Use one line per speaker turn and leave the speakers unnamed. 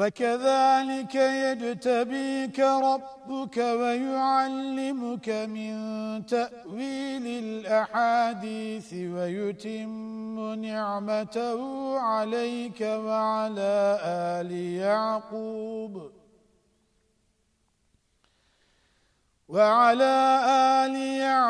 وكذلك يجتبيك ربك ويعلمك من تأويل الأحاديث ويتم نعمته عليك وعلى آل يعقوب. وعلى آل يعقوب